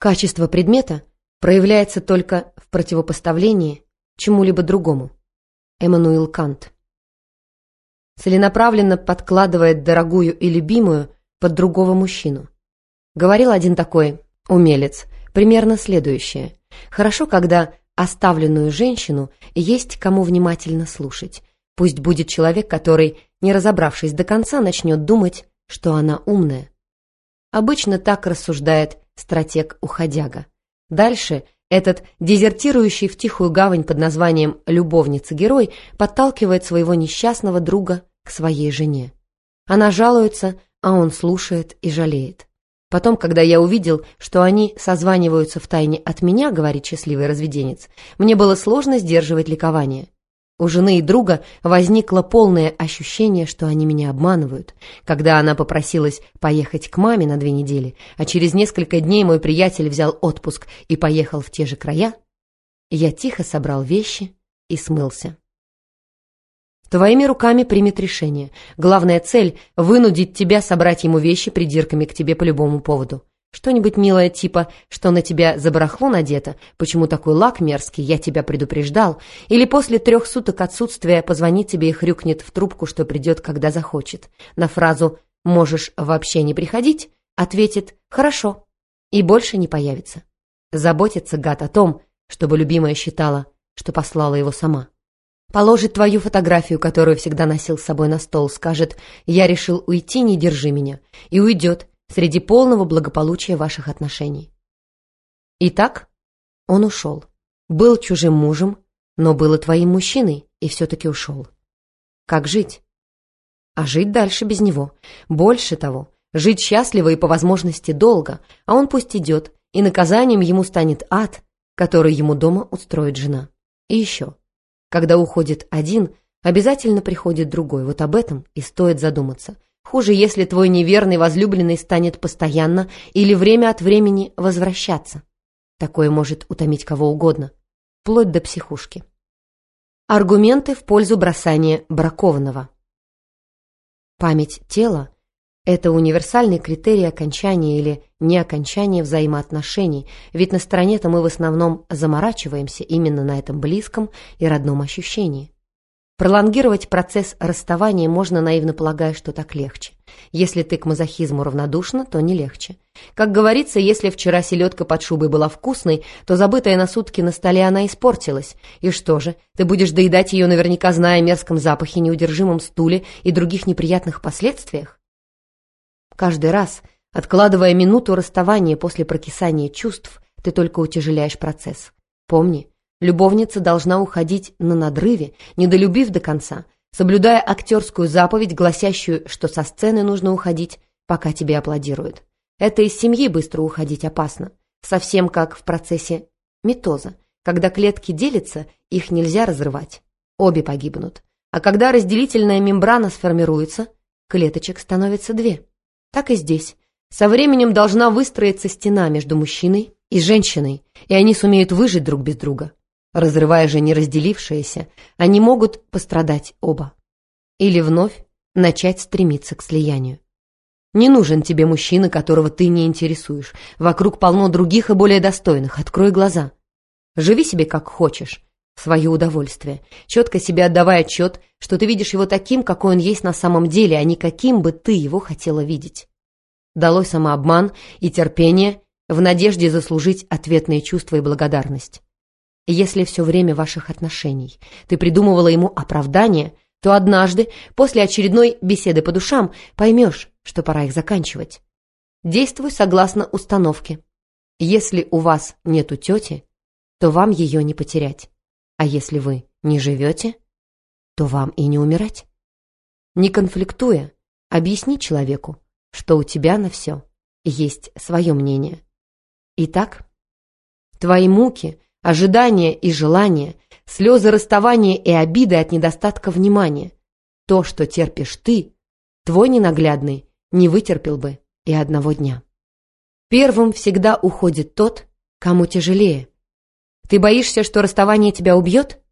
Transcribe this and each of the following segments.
Качество предмета проявляется только в противопоставлении чему-либо другому. Эммануил Кант. Целенаправленно подкладывает дорогую и любимую под другого мужчину. Говорил один такой умелец, примерно следующее. Хорошо, когда оставленную женщину есть кому внимательно слушать. Пусть будет человек, который, не разобравшись до конца, начнет думать, что она умная. Обычно так рассуждает стратег-уходяга. Дальше этот дезертирующий в тихую гавань под названием «любовница-герой» подталкивает своего несчастного друга к своей жене. Она жалуется, а он слушает и жалеет. Потом, когда я увидел, что они созваниваются в тайне от меня, говорит счастливый разведенец, мне было сложно сдерживать ликование. У жены и друга возникло полное ощущение, что они меня обманывают. Когда она попросилась поехать к маме на две недели, а через несколько дней мой приятель взял отпуск и поехал в те же края, я тихо собрал вещи и смылся. Твоими руками примет решение. Главная цель — вынудить тебя собрать ему вещи придирками к тебе по любому поводу. Что-нибудь милое типа, что на тебя за барахло надето, почему такой лак мерзкий, я тебя предупреждал, или после трех суток отсутствия позвонит тебе и хрюкнет в трубку, что придет, когда захочет. На фразу «можешь вообще не приходить» ответит «хорошо» и больше не появится. Заботится гад о том, чтобы любимая считала, что послала его сама. Положит твою фотографию, которую всегда носил с собой на стол, скажет «я решил уйти, не держи меня», и уйдет, среди полного благополучия ваших отношений. Итак, он ушел. Был чужим мужем, но был и твоим мужчиной, и все-таки ушел. Как жить? А жить дальше без него. Больше того, жить счастливо и по возможности долго, а он пусть идет, и наказанием ему станет ад, который ему дома устроит жена. И еще. Когда уходит один, обязательно приходит другой. Вот об этом и стоит задуматься – Хуже, если твой неверный возлюбленный станет постоянно или время от времени возвращаться. Такое может утомить кого угодно, вплоть до психушки. Аргументы в пользу бросания бракованного. Память тела – это универсальный критерий окончания или неокончания взаимоотношений, ведь на стороне-то мы в основном заморачиваемся именно на этом близком и родном ощущении. Пролонгировать процесс расставания можно, наивно полагая, что так легче. Если ты к мазохизму равнодушна, то не легче. Как говорится, если вчера селедка под шубой была вкусной, то забытая на сутки на столе она испортилась. И что же, ты будешь доедать ее, наверняка зная о мерзком запахе, неудержимом стуле и других неприятных последствиях? Каждый раз, откладывая минуту расставания после прокисания чувств, ты только утяжеляешь процесс. Помни, Любовница должна уходить на надрыве, недолюбив до конца, соблюдая актерскую заповедь, гласящую, что со сцены нужно уходить, пока тебе аплодируют. Это из семьи быстро уходить опасно. Совсем как в процессе митоза. Когда клетки делятся, их нельзя разрывать. Обе погибнут. А когда разделительная мембрана сформируется, клеточек становится две. Так и здесь. Со временем должна выстроиться стена между мужчиной и женщиной, и они сумеют выжить друг без друга. Разрывая же неразделившееся, они могут пострадать оба. Или вновь начать стремиться к слиянию. Не нужен тебе мужчина, которого ты не интересуешь. Вокруг полно других и более достойных. Открой глаза. Живи себе как хочешь, в свое удовольствие, четко себе отдавая отчет, что ты видишь его таким, какой он есть на самом деле, а не каким бы ты его хотела видеть. Долой самообман и терпение в надежде заслужить ответные чувства и благодарность. Если все время ваших отношений ты придумывала ему оправдание, то однажды, после очередной беседы по душам, поймешь, что пора их заканчивать. Действуй согласно установке. Если у вас нету тети, то вам ее не потерять. А если вы не живете, то вам и не умирать. Не конфликтуя, объясни человеку, что у тебя на все есть свое мнение. Итак, твои муки – ожидания и желания, слезы расставания и обиды от недостатка внимания. То, что терпишь ты, твой ненаглядный не вытерпел бы и одного дня. Первым всегда уходит тот, кому тяжелее. Ты боишься, что расставание тебя убьет?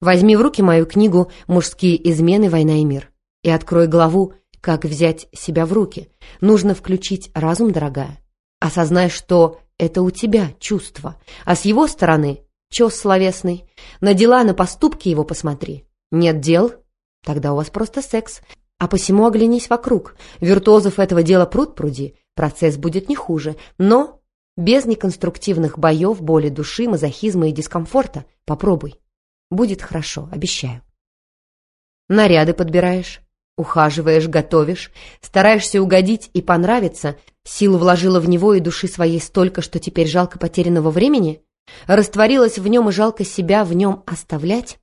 Возьми в руки мою книгу «Мужские измены. Война и мир» и открой главу «Как взять себя в руки». Нужно включить разум, дорогая. Осознай, что это у тебя чувство, а с его стороны чес словесный. На дела, на поступки его посмотри. Нет дел? Тогда у вас просто секс. А посему оглянись вокруг. Виртуозов этого дела пруд пруди. Процесс будет не хуже, но без неконструктивных боев, боли души, мазохизма и дискомфорта. Попробуй. Будет хорошо, обещаю. Наряды подбираешь, ухаживаешь, готовишь, стараешься угодить и понравиться, силу вложила в него и души своей столько, что теперь жалко потерянного времени? Растворилась в нем и жалко себя в нем оставлять?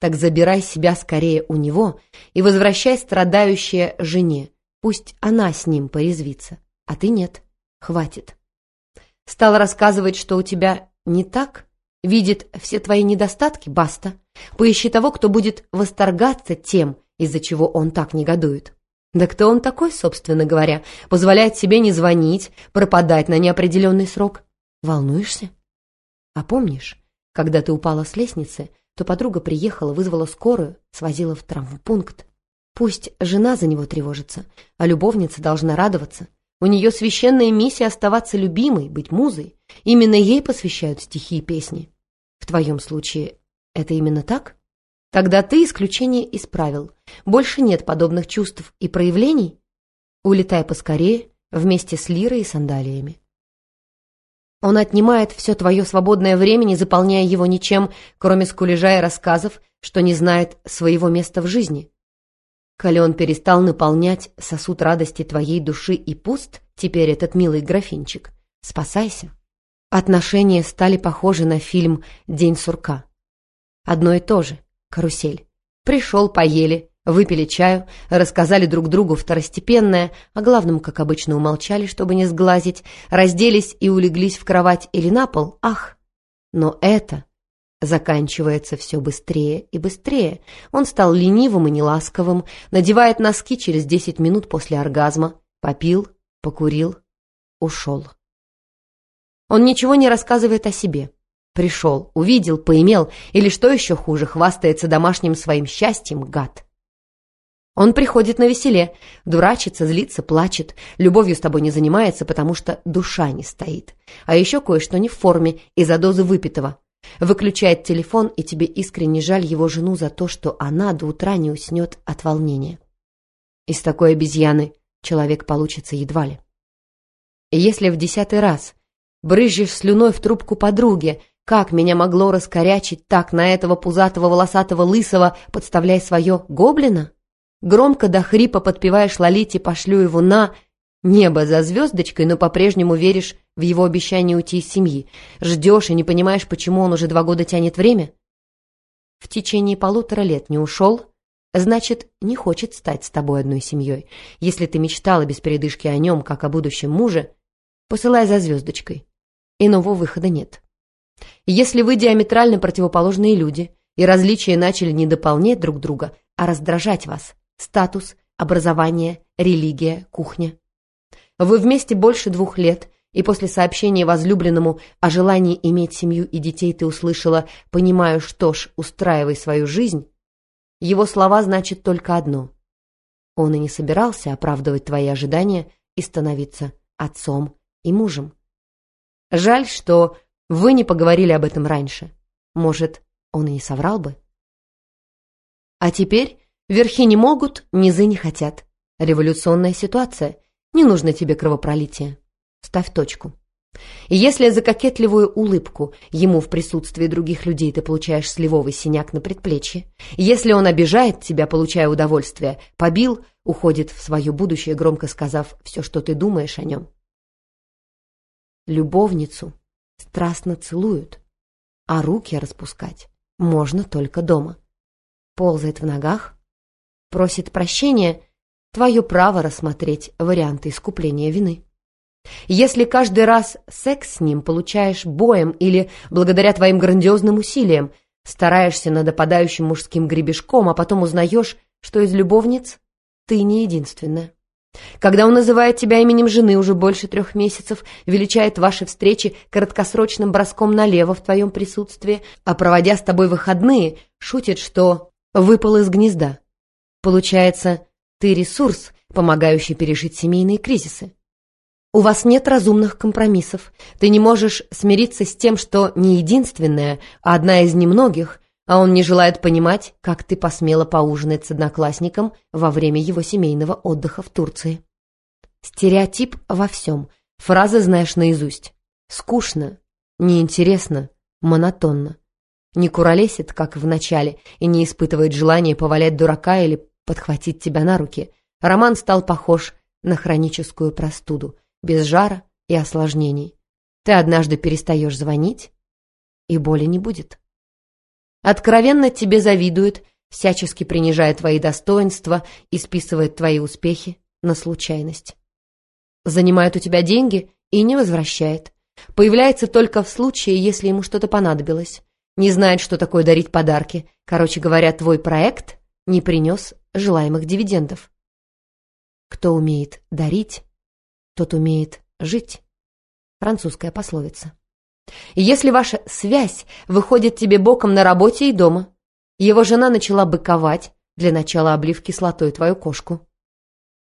Так забирай себя скорее у него и возвращай страдающее жене. Пусть она с ним порезвится, а ты нет. Хватит. Стал рассказывать, что у тебя не так? Видит все твои недостатки? Баста. Поищи того, кто будет восторгаться тем, из-за чего он так негодует. Да кто он такой, собственно говоря? Позволяет себе не звонить, пропадать на неопределенный срок. Волнуешься? А помнишь, когда ты упала с лестницы, то подруга приехала, вызвала скорую, свозила в травмпункт. Пусть жена за него тревожится, а любовница должна радоваться. У нее священная миссия оставаться любимой, быть музой. Именно ей посвящают стихи и песни. В твоем случае это именно так? Тогда ты исключение исправил. Больше нет подобных чувств и проявлений? Улетай поскорее, вместе с лирой и сандалиями. Он отнимает все твое свободное время, не заполняя его ничем, кроме скулежа и рассказов, что не знает своего места в жизни. Коли он перестал наполнять сосуд радости твоей души и пуст, теперь этот милый графинчик, спасайся. Отношения стали похожи на фильм «День сурка». Одно и то же. Карусель. Пришел, поели, выпили чаю, рассказали друг другу второстепенное, а главном, как обычно, умолчали, чтобы не сглазить, разделись и улеглись в кровать или на пол. Ах! Но это заканчивается все быстрее и быстрее. Он стал ленивым и неласковым, надевает носки через десять минут после оргазма, попил, покурил, ушел. Он ничего не рассказывает о себе. Пришел, увидел, поимел, или что еще хуже, хвастается домашним своим счастьем, гад. Он приходит на веселе, дурачится, злится, плачет, любовью с тобой не занимается, потому что душа не стоит. А еще кое-что не в форме из-за дозы выпитого. Выключает телефон, и тебе искренне жаль его жену за то, что она до утра не уснет от волнения. Из такой обезьяны человек получится едва ли. Если в десятый раз брызжешь слюной в трубку подруги. Как меня могло раскорячить так на этого пузатого волосатого лысого, подставляя свое гоблина? Громко до хрипа подпеваешь Лолите «Пошлю его на...» Небо за звездочкой, но по-прежнему веришь в его обещание уйти из семьи. Ждешь и не понимаешь, почему он уже два года тянет время? В течение полутора лет не ушел, значит, не хочет стать с тобой одной семьей. Если ты мечтала без передышки о нем, как о будущем муже, посылай за звездочкой. Иного выхода нет. Если вы диаметрально противоположные люди, и различия начали не дополнять друг друга, а раздражать вас, статус, образование, религия, кухня. Вы вместе больше двух лет, и после сообщения возлюбленному о желании иметь семью и детей ты услышала «понимаю, что ж, устраивай свою жизнь», его слова значат только одно. Он и не собирался оправдывать твои ожидания и становиться отцом и мужем. Жаль, что вы не поговорили об этом раньше. Может, он и не соврал бы. А теперь верхи не могут, низы не хотят. Революционная ситуация. Не нужно тебе кровопролитие. Ставь точку. И если за кокетливую улыбку ему в присутствии других людей ты получаешь сливовый синяк на предплечье, если он обижает тебя, получая удовольствие, побил, уходит в свое будущее, громко сказав все, что ты думаешь о нем, Любовницу страстно целуют, а руки распускать можно только дома. Ползает в ногах, просит прощения, твое право рассмотреть варианты искупления вины. Если каждый раз секс с ним получаешь боем или благодаря твоим грандиозным усилиям, стараешься над опадающим мужским гребешком, а потом узнаешь, что из любовниц ты не единственная. Когда он называет тебя именем жены уже больше трех месяцев, величает ваши встречи краткосрочным броском налево в твоем присутствии, а проводя с тобой выходные, шутит, что выпал из гнезда. Получается, ты ресурс, помогающий пережить семейные кризисы. У вас нет разумных компромиссов. Ты не можешь смириться с тем, что не единственная, а одна из немногих, а он не желает понимать, как ты посмела поужинать с одноклассником во время его семейного отдыха в Турции. Стереотип во всем. Фразы знаешь наизусть. Скучно, неинтересно, монотонно. Не куролесит, как в начале, и не испытывает желания повалять дурака или подхватить тебя на руки. Роман стал похож на хроническую простуду, без жара и осложнений. Ты однажды перестаешь звонить, и боли не будет. Откровенно тебе завидует, всячески принижая твои достоинства и списывает твои успехи на случайность. Занимает у тебя деньги и не возвращает. Появляется только в случае, если ему что-то понадобилось. Не знает, что такое дарить подарки. Короче говоря, твой проект не принес желаемых дивидендов. Кто умеет дарить, тот умеет жить. Французская пословица. И если ваша связь выходит тебе боком на работе и дома, его жена начала быковать, для начала облив кислотой твою кошку.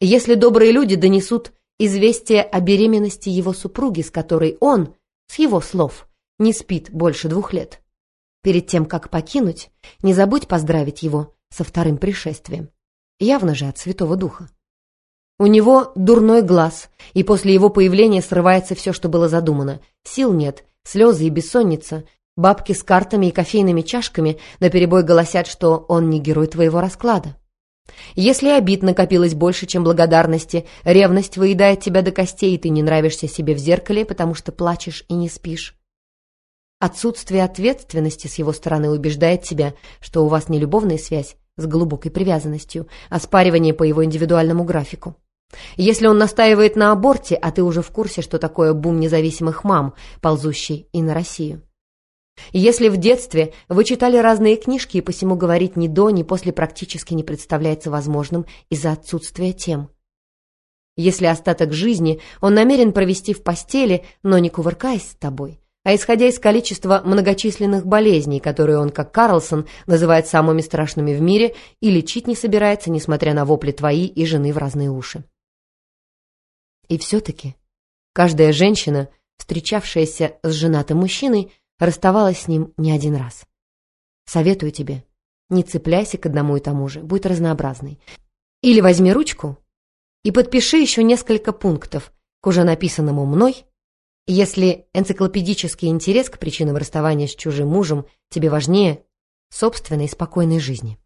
И если добрые люди донесут известие о беременности его супруги, с которой он, с его слов, не спит больше двух лет, перед тем, как покинуть, не забудь поздравить его со вторым пришествием. Явно же от Святого Духа. У него дурной глаз, и после его появления срывается все, что было задумано. Сил нет, слезы и бессонница. Бабки с картами и кофейными чашками наперебой голосят, что он не герой твоего расклада. Если обид накопилось больше, чем благодарности, ревность выедает тебя до костей, и ты не нравишься себе в зеркале, потому что плачешь и не спишь. Отсутствие ответственности с его стороны убеждает тебя, что у вас не любовная связь с глубокой привязанностью, а спаривание по его индивидуальному графику. Если он настаивает на аборте, а ты уже в курсе, что такое бум независимых мам, ползущий и на Россию. Если в детстве вы читали разные книжки, и посему говорить ни до, ни после практически не представляется возможным из-за отсутствия тем. Если остаток жизни он намерен провести в постели, но не кувыркаясь с тобой, а исходя из количества многочисленных болезней, которые он, как Карлсон, называет самыми страшными в мире, и лечить не собирается, несмотря на вопли твои и жены в разные уши. И все-таки каждая женщина, встречавшаяся с женатым мужчиной, расставалась с ним не один раз. Советую тебе, не цепляйся к одному и тому же, будь разнообразной. Или возьми ручку и подпиши еще несколько пунктов к уже написанному мной, если энциклопедический интерес к причинам расставания с чужим мужем тебе важнее собственной спокойной жизни.